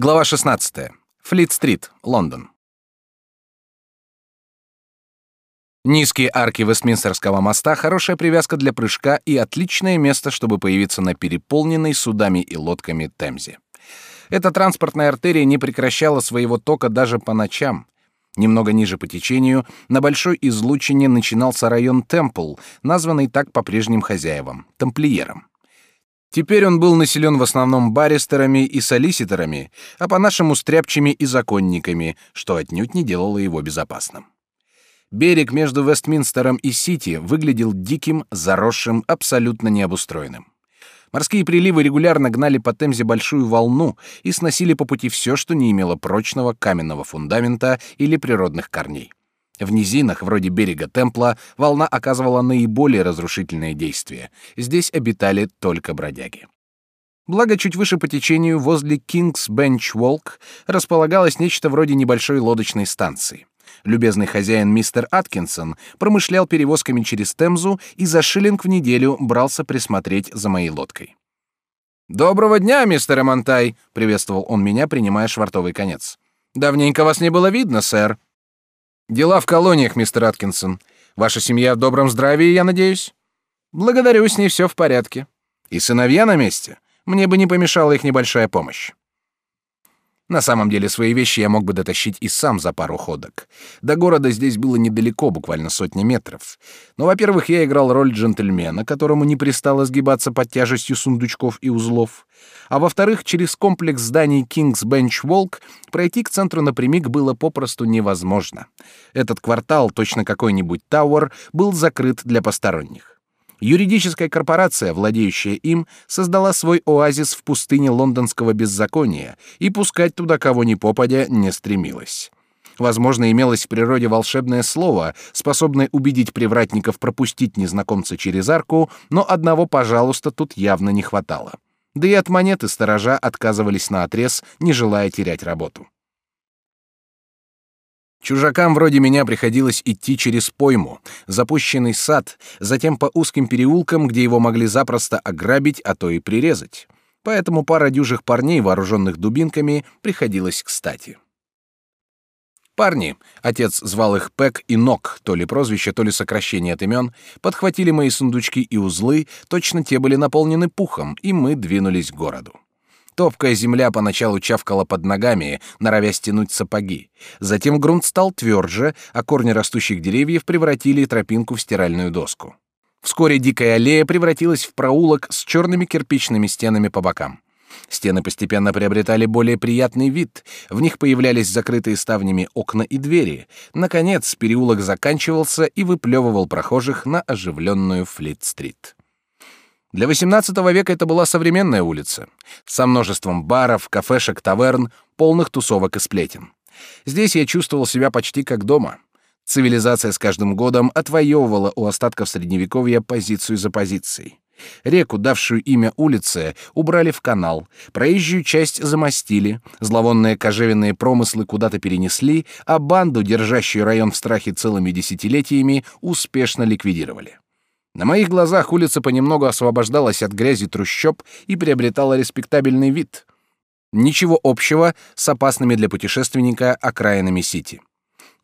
Глава 16. Флит-стрит, Лондон. Низкие арки Вестминстерского моста — хорошая привязка для прыжка и отличное место, чтобы появиться на переполненной судами и лодками Темзе. Эта транспортная артерия не прекращала своего тока даже по ночам. Немного ниже по течению, на большой излучине начинался район Темпл, названный так по прежним хозяевам — тамплиерам. Теперь он был населен в основном баристерами и солиситорами, а по-нашему стряпчими и законниками, что отнюдь не делало его безопасным. Берег между Вестминстером и Сити выглядел диким, заросшим, абсолютно необустроенным. Морские приливы регулярно гнали по Темзе большую волну и сносили по пути все, что не имело прочного каменного фундамента или природных корней. В низинах, вроде берега Темпла, волна оказывала наиболее разрушительное действие. Здесь обитали только бродяги. Благо, чуть выше по течению, возле Кингс Бенч Волк, располагалось нечто вроде небольшой лодочной станции. Любезный хозяин мистер Аткинсон промышлял перевозками через Темзу и за шиллинг в неделю брался присмотреть за моей лодкой. «Доброго дня, мистер Монтай!» — приветствовал он меня, принимая швартовый конец. «Давненько вас не было видно, сэр». Дела в колониях, мистер Аткинсон. Ваша семья в добром здравии, я надеюсь? Благодарю, с ней все в порядке. И сыновья на месте. Мне бы не помешала их небольшая помощь. На самом деле, свои вещи я мог бы дотащить и сам за пару ходок. До города здесь было недалеко, буквально сотни метров. Но, во-первых, я играл роль джентльмена, которому не пристало сгибаться под тяжестью сундучков и узлов. А во-вторых, через комплекс зданий King's Bench Walk пройти к центру напрямик было попросту невозможно. Этот квартал, точно какой-нибудь Тауэр, был закрыт для посторонних. Юридическая корпорация, владеющая им, создала свой оазис в пустыне лондонского беззакония и пускать туда кого ни попадя не стремилась. Возможно, имелось в природе волшебное слово, способное убедить привратников пропустить незнакомца через арку, но одного «пожалуйста» тут явно не хватало. Да и от монеты сторожа отказывались на отрез, не желая терять работу. Чужакам вроде меня приходилось идти через пойму, запущенный сад, затем по узким переулкам, где его могли запросто ограбить, а то и прирезать. Поэтому пара дюжих парней, вооруженных дубинками, приходилось кстати. Парни, отец звал их Пэк и Нок, то ли прозвище, то ли сокращение от имен, подхватили мои сундучки и узлы, точно те были наполнены пухом, и мы двинулись к городу. Топкая земля поначалу чавкала под ногами, норовя стянуть сапоги. Затем грунт стал тверже, а корни растущих деревьев превратили тропинку в стиральную доску. Вскоре дикая аллея превратилась в проулок с черными кирпичными стенами по бокам. Стены постепенно приобретали более приятный вид, в них появлялись закрытые ставнями окна и двери. Наконец, переулок заканчивался и выплевывал прохожих на оживленную Флит-стрит. Для XVIII века это была современная улица, со множеством баров, кафешек, таверн, полных тусовок и сплетен. Здесь я чувствовал себя почти как дома. Цивилизация с каждым годом отвоевывала у остатков Средневековья позицию за позицией. Реку, давшую имя улице, убрали в канал, проезжую часть замостили, зловонные кожевенные промыслы куда-то перенесли, а банду, держащую район в страхе целыми десятилетиями, успешно ликвидировали. На моих глазах улица понемногу освобождалась от грязи трущоб и приобретала респектабельный вид. Ничего общего с опасными для путешественника окраинами Сити.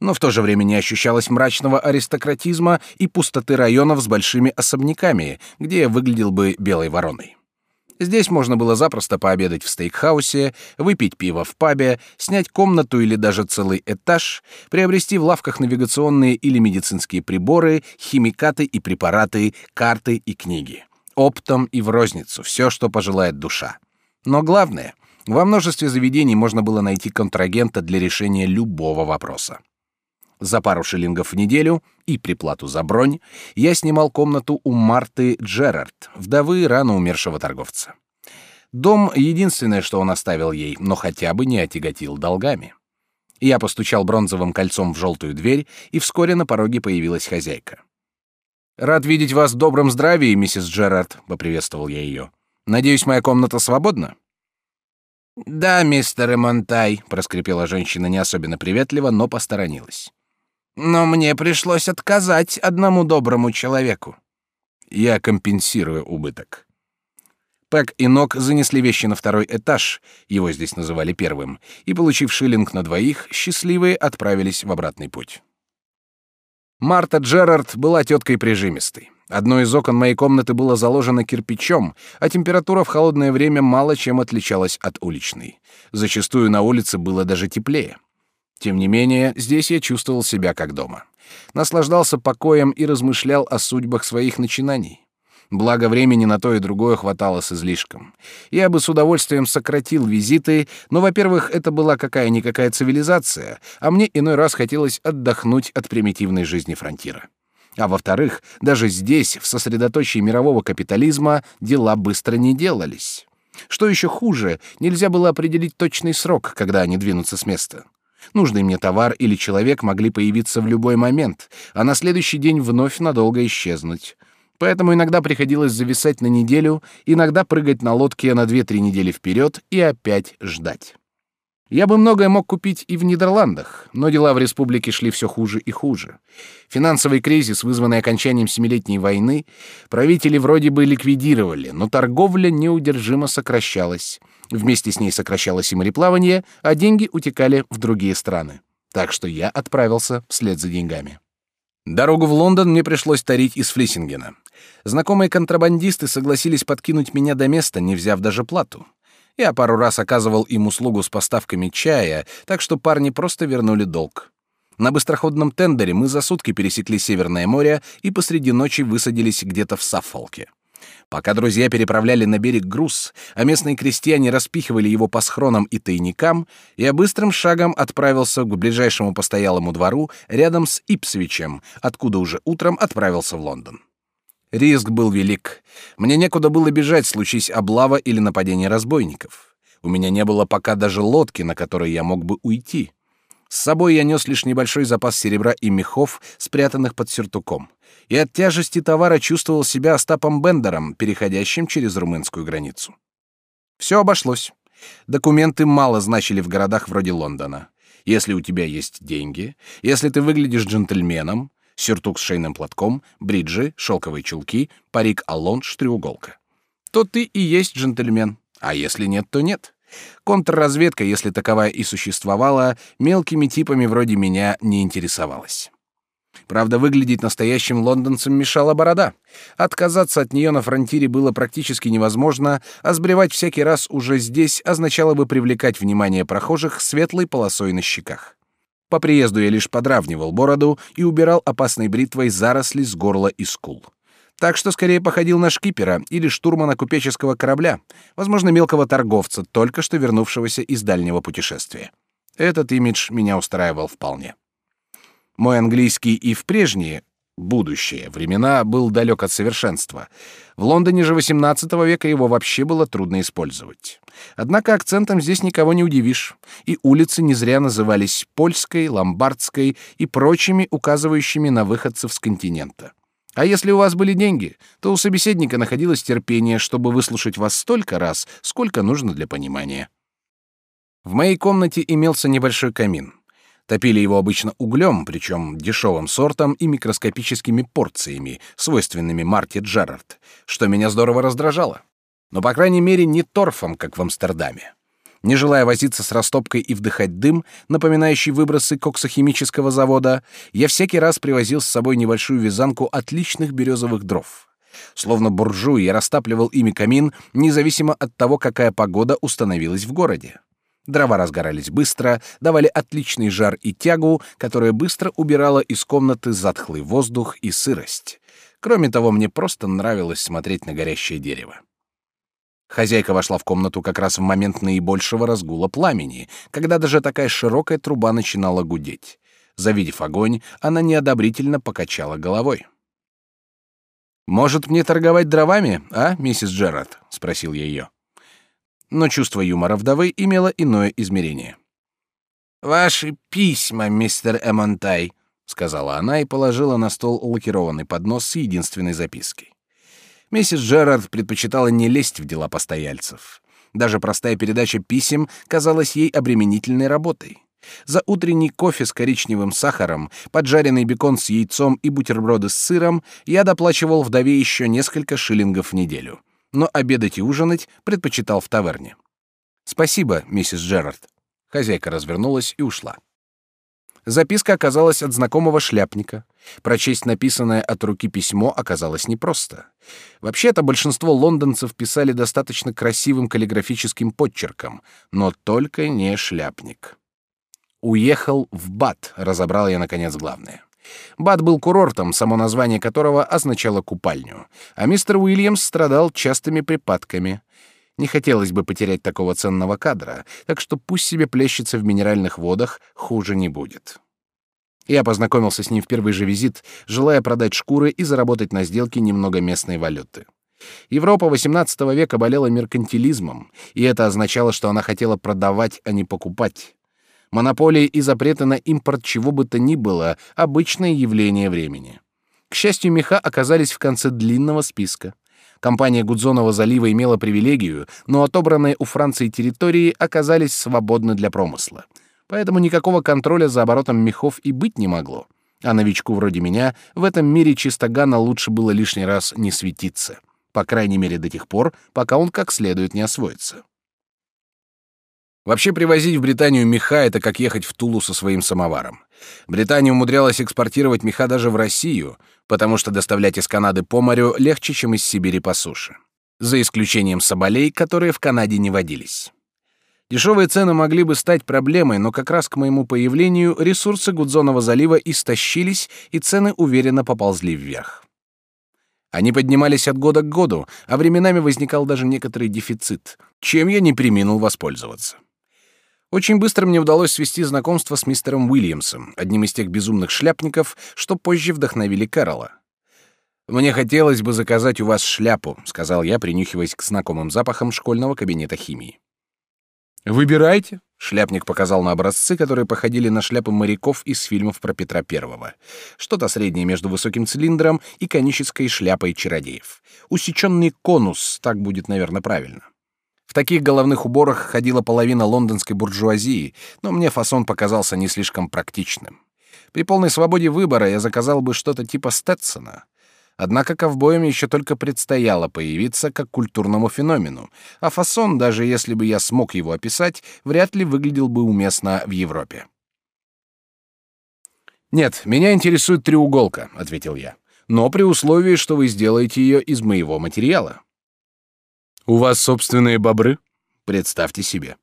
Но в то же время не ощущалось мрачного аристократизма и пустоты районов с большими особняками, где я выглядел бы белой вороной. Здесь можно было запросто пообедать в стейкхаусе, выпить пиво в пабе, снять комнату или даже целый этаж, приобрести в лавках навигационные или медицинские приборы, химикаты и препараты, карты и книги. Оптом и в розницу, все, что пожелает душа. Но главное, во множестве заведений можно было найти контрагента для решения любого вопроса. За пару шиллингов в неделю и приплату за бронь я снимал комнату у Марты Джерард, вдовы рано умершего торговца. Дом — единственное, что он оставил ей, но хотя бы не отяготил долгами. Я постучал бронзовым кольцом в желтую дверь, и вскоре на пороге появилась хозяйка. «Рад видеть вас в добром здравии, миссис Джерард», — поприветствовал я ее. «Надеюсь, моя комната свободна?» «Да, мистер Эмонтай», — проскрипела женщина не особенно приветливо, но посторонилась. Но мне пришлось отказать одному доброму человеку. Я компенсирую убыток. Пэк и Нок занесли вещи на второй этаж, его здесь называли первым, и, получив шиллинг на двоих, счастливые отправились в обратный путь. Марта Джерард была теткой прижимистой. Одно из окон моей комнаты было заложено кирпичом, а температура в холодное время мало чем отличалась от уличной. Зачастую на улице было даже теплее. Тем не менее, здесь я чувствовал себя как дома. Наслаждался покоем и размышлял о судьбах своих начинаний. Благо времени на то и другое хватало с излишком. Я бы с удовольствием сократил визиты, но, во-первых, это была какая-никакая цивилизация, а мне иной раз хотелось отдохнуть от примитивной жизни фронтира. А во-вторых, даже здесь, в сосредоточии мирового капитализма, дела быстро не делались. Что еще хуже, нельзя было определить точный срок, когда они двинутся с места. Нужный мне товар или человек могли появиться в любой момент, а на следующий день вновь надолго исчезнуть. Поэтому иногда приходилось зависать на неделю, иногда прыгать на лодке на 2-3 недели вперед и опять ждать. Я бы многое мог купить и в Нидерландах, но дела в республике шли все хуже и хуже. Финансовый кризис, вызванный окончанием Семилетней войны, правители вроде бы ликвидировали, но торговля неудержимо сокращалась. Вместе с ней сокращалось и мореплавание, а деньги утекали в другие страны. Так что я отправился вслед за деньгами. Дорогу в Лондон мне пришлось тарить из Флиссингена. Знакомые контрабандисты согласились подкинуть меня до места, не взяв даже плату. Я пару раз оказывал им услугу с поставками чая, так что парни просто вернули долг. На быстроходном тендере мы за сутки пересекли Северное море и посреди ночи высадились где-то в Саффолке. Пока друзья переправляли на берег груз, а местные крестьяне распихивали его по схронам и тайникам, я быстрым шагом отправился к ближайшему постоялому двору рядом с Ипсвичем, откуда уже утром отправился в Лондон. Риск был велик. Мне некуда было бежать, случись облава или нападение разбойников. У меня не было пока даже лодки, на которой я мог бы уйти. С собой я нес лишь небольшой запас серебра и мехов, спрятанных под сюртуком и от тяжести товара чувствовал себя Остапом Бендером, переходящим через румынскую границу. Все обошлось. Документы мало значили в городах вроде Лондона. Если у тебя есть деньги, если ты выглядишь джентльменом, сюртук с шейным платком, бриджи, шелковые чулки, парик алонж, треуголка, то ты и есть джентльмен, а если нет, то нет. Контрразведка, если таковая и существовала, мелкими типами вроде меня не интересовалась. Правда, выглядеть настоящим лондонцем мешала борода. Отказаться от нее на фронтире было практически невозможно, а сбривать всякий раз уже здесь означало бы привлекать внимание прохожих светлой полосой на щеках. По приезду я лишь подравнивал бороду и убирал опасной бритвой заросли с горла и скул. Так что скорее походил на шкипера или штурмана купеческого корабля, возможно, мелкого торговца, только что вернувшегося из дальнего путешествия. Этот имидж меня устраивал вполне. Мой английский и в прежние, будущие времена был далек от совершенства. В Лондоне же XVIII века его вообще было трудно использовать. Однако акцентом здесь никого не удивишь, и улицы не зря назывались Польской, Ломбардской и прочими, указывающими на выходцев с континента. А если у вас были деньги, то у собеседника находилось терпение, чтобы выслушать вас столько раз, сколько нужно для понимания. В моей комнате имелся небольшой камин. Топили его обычно углем, причем дешевым сортом и микроскопическими порциями, свойственными Марте Джерард, что меня здорово раздражало. Но, по крайней мере, не торфом, как в Амстердаме. Не желая возиться с растопкой и вдыхать дым, напоминающий выбросы коксохимического завода, я всякий раз привозил с собой небольшую вязанку отличных березовых дров. Словно буржуй, я растапливал ими камин, независимо от того, какая погода установилась в городе. Дрова разгорались быстро, давали отличный жар и тягу, которая быстро убирала из комнаты затхлый воздух и сырость. Кроме того, мне просто нравилось смотреть на горящее дерево. Хозяйка вошла в комнату как раз в момент наибольшего разгула пламени, когда даже такая широкая труба начинала гудеть. Завидев огонь, она неодобрительно покачала головой. «Может, мне торговать дровами, а, миссис Джерард?» — спросил я ее но чувство юмора вдовы имело иное измерение. «Ваши письма, мистер Эмонтай», — сказала она и положила на стол лакированный поднос с единственной запиской. Миссис Джерард предпочитала не лезть в дела постояльцев. Даже простая передача писем казалась ей обременительной работой. За утренний кофе с коричневым сахаром, поджаренный бекон с яйцом и бутерброды с сыром я доплачивал вдове еще несколько шиллингов в неделю — но обедать и ужинать предпочитал в таверне. «Спасибо, миссис Джерард». Хозяйка развернулась и ушла. Записка оказалась от знакомого шляпника. Прочесть написанное от руки письмо оказалось непросто. Вообще-то большинство лондонцев писали достаточно красивым каллиграфическим подчерком, но только не шляпник. «Уехал в Бат», — разобрал я, наконец, главное. Бат был курортом, само название которого означало купальню, а мистер Уильямс страдал частыми припадками. Не хотелось бы потерять такого ценного кадра, так что пусть себе плещется в минеральных водах, хуже не будет. Я познакомился с ним в первый же визит, желая продать шкуры и заработать на сделке немного местной валюты. Европа XVIII века болела меркантилизмом, и это означало, что она хотела продавать, а не покупать. Монополии и запреты на импорт чего бы то ни было — обычное явление времени. К счастью, меха оказались в конце длинного списка. Компания Гудзонова залива имела привилегию, но отобранные у Франции территории оказались свободны для промысла. Поэтому никакого контроля за оборотом мехов и быть не могло. А новичку вроде меня в этом мире чистогана лучше было лишний раз не светиться. По крайней мере до тех пор, пока он как следует не освоится. Вообще привозить в Британию меха — это как ехать в Тулу со своим самоваром. Британия умудрялась экспортировать меха даже в Россию, потому что доставлять из Канады по морю легче, чем из Сибири по суше. За исключением соболей, которые в Канаде не водились. Дешевые цены могли бы стать проблемой, но как раз к моему появлению ресурсы Гудзонова залива истощились, и цены уверенно поползли вверх. Они поднимались от года к году, а временами возникал даже некоторый дефицит, чем я не преминул воспользоваться. Очень быстро мне удалось свести знакомство с мистером Уильямсом, одним из тех безумных шляпников, что позже вдохновили Кэрола. «Мне хотелось бы заказать у вас шляпу», — сказал я, принюхиваясь к знакомым запахам школьного кабинета химии. «Выбирайте», — шляпник показал на образцы, которые походили на шляпы моряков из фильмов про Петра Первого. Что-то среднее между высоким цилиндром и конической шляпой чародеев. Усеченный конус, так будет, наверное, правильно. В таких головных уборах ходила половина лондонской буржуазии, но мне фасон показался не слишком практичным. При полной свободе выбора я заказал бы что-то типа Стетсона. Однако ковбоям еще только предстояло появиться как культурному феномену, а фасон, даже если бы я смог его описать, вряд ли выглядел бы уместно в Европе. «Нет, меня интересует треуголка», — ответил я. «Но при условии, что вы сделаете ее из моего материала». У вас собственные бобры? Представьте себе.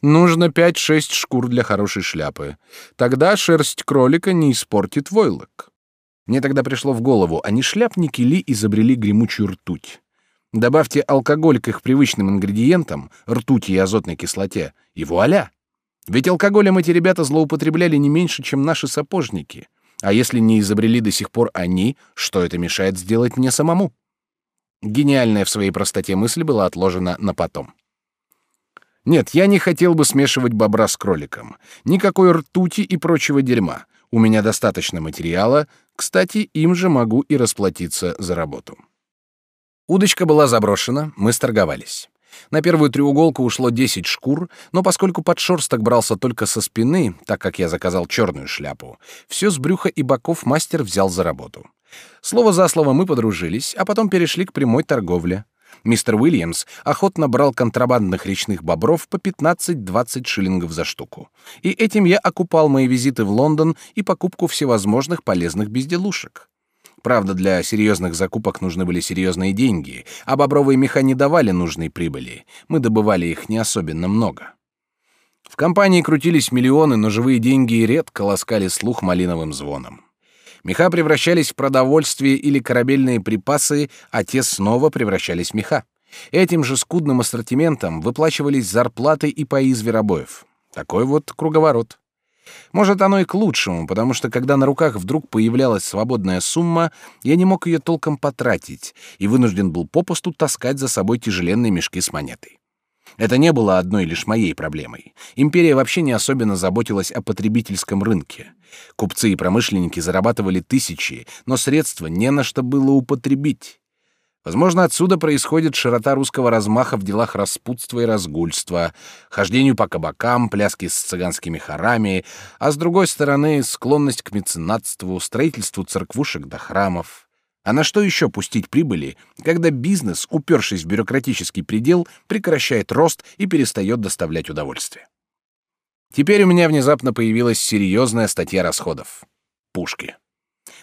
Нужно пять-шесть шкур для хорошей шляпы. Тогда шерсть кролика не испортит войлок. Мне тогда пришло в голову, а не шляпники ли изобрели гремучую ртуть? Добавьте алкоголь к их привычным ингредиентам, ртути и азотной кислоте, и вуаля! Ведь алкоголем эти ребята злоупотребляли не меньше, чем наши сапожники. А если не изобрели до сих пор они, что это мешает сделать мне самому? Гениальная в своей простоте мысль была отложена на потом. Нет, я не хотел бы смешивать бобра с кроликом. Никакой ртути и прочего дерьма. У меня достаточно материала, кстати, им же могу и расплатиться за работу. Удочка была заброшена, мы сторговались. На первую треуголку ушло 10 шкур, но поскольку подшерсток брался только со спины, так как я заказал черную шляпу, все с брюха и боков мастер взял за работу. Слово за слово мы подружились, а потом перешли к прямой торговле. Мистер Уильямс охотно брал контрабандных речных бобров по 15-20 шиллингов за штуку. И этим я окупал мои визиты в Лондон и покупку всевозможных полезных безделушек. Правда, для серьезных закупок нужны были серьезные деньги, а бобровые меха не давали нужной прибыли. Мы добывали их не особенно много. В компании крутились миллионы, но живые деньги редко ласкали слух малиновым звоном. Меха превращались в продовольствие или корабельные припасы, а те снова превращались в меха. Этим же скудным ассортиментом выплачивались зарплаты и паи зверобоев. Такой вот круговорот. Может, оно и к лучшему, потому что когда на руках вдруг появлялась свободная сумма, я не мог ее толком потратить и вынужден был попусту таскать за собой тяжеленные мешки с монетой. Это не было одной лишь моей проблемой. Империя вообще не особенно заботилась о потребительском рынке. Купцы и промышленники зарабатывали тысячи, но средства не на что было употребить. Возможно, отсюда происходит широта русского размаха в делах распутства и разгульства, хождению по кабакам, пляски с цыганскими хорами, а с другой стороны, склонность к меценатству, строительству церквушек до храмов. А на что еще пустить прибыли, когда бизнес, упершись в бюрократический предел, прекращает рост и перестает доставлять удовольствие? Теперь у меня внезапно появилась серьезная статья расходов. Пушки.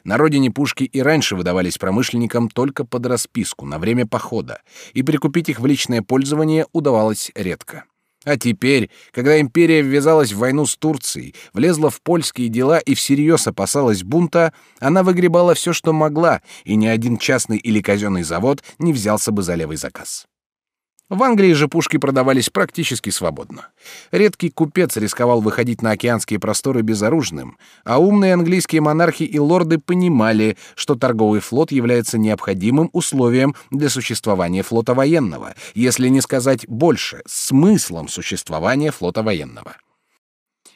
На родине пушки и раньше выдавались промышленникам только под расписку на время похода, и прикупить их в личное пользование удавалось редко. А теперь, когда империя ввязалась в войну с Турцией, влезла в польские дела и всерьез опасалась бунта, она выгребала все, что могла, и ни один частный или казенный завод не взялся бы за левый заказ. В Англии же пушки продавались практически свободно. Редкий купец рисковал выходить на океанские просторы безоружным, а умные английские монархи и лорды понимали, что торговый флот является необходимым условием для существования флота военного, если не сказать больше, смыслом существования флота военного.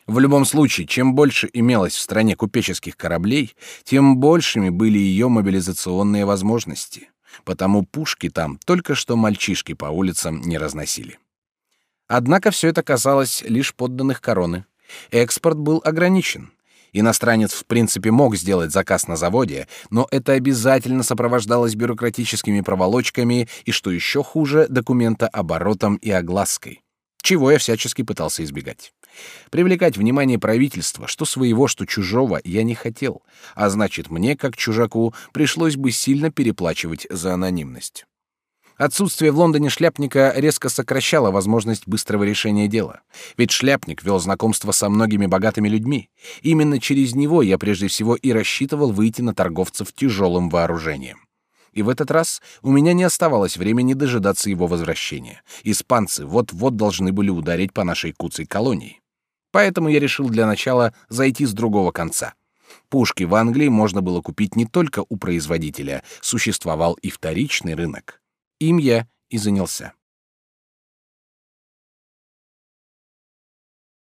В любом случае, чем больше имелось в стране купеческих кораблей, тем большими были ее мобилизационные возможности потому пушки там только что мальчишки по улицам не разносили. Однако все это касалось лишь подданных короны. Экспорт был ограничен. Иностранец в принципе мог сделать заказ на заводе, но это обязательно сопровождалось бюрократическими проволочками и, что еще хуже, документа оборотом и оглаской, чего я всячески пытался избегать. Привлекать внимание правительства, что своего, что чужого, я не хотел, а значит, мне, как чужаку, пришлось бы сильно переплачивать за анонимность. Отсутствие в Лондоне шляпника резко сокращало возможность быстрого решения дела. Ведь шляпник вел знакомство со многими богатыми людьми. Именно через него я прежде всего и рассчитывал выйти на торговцев тяжелым вооружением. И в этот раз у меня не оставалось времени дожидаться его возвращения. Испанцы вот-вот должны были ударить по нашей куцей колонии. Поэтому я решил для начала зайти с другого конца. Пушки в Англии можно было купить не только у производителя, существовал и вторичный рынок. Им я и занялся.